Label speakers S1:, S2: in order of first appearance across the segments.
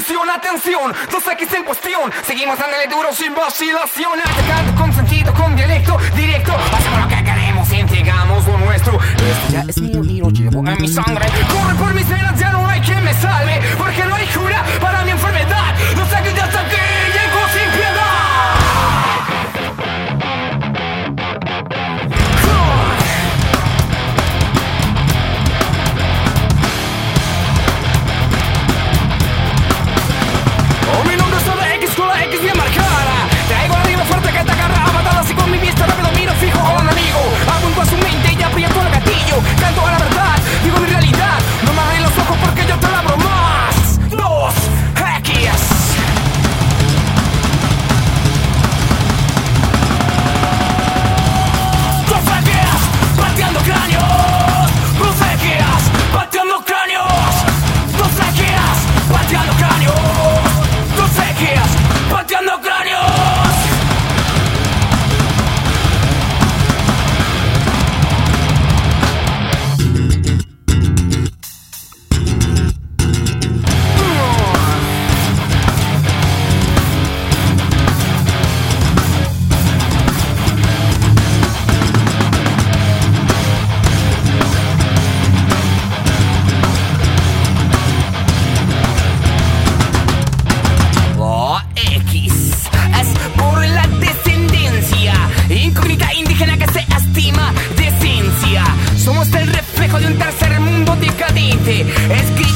S1: Atención, atención, dos X en cuestión. Seguimos dándole duro sin vacilación. Atacando con sentido, con dialecto directo. Hacemos lo que queremos, entregamos lo nuestro. Esto ya es mío y lo llevo en mi sangre. Corre por mis venas, ya no Es que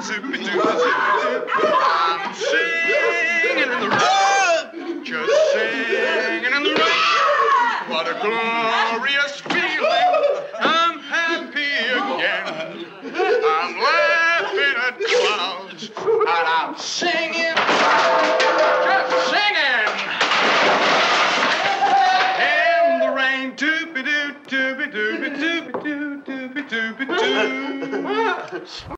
S1: zippity zippity.
S2: I'm singing in the rain, just singing in the rain. What a glorious feeling! I'm happy again. I'm laughing at clouds, and I'm singing, just singing. In the rain, doobie doo, doobie doobie doobie doobie doobie doo.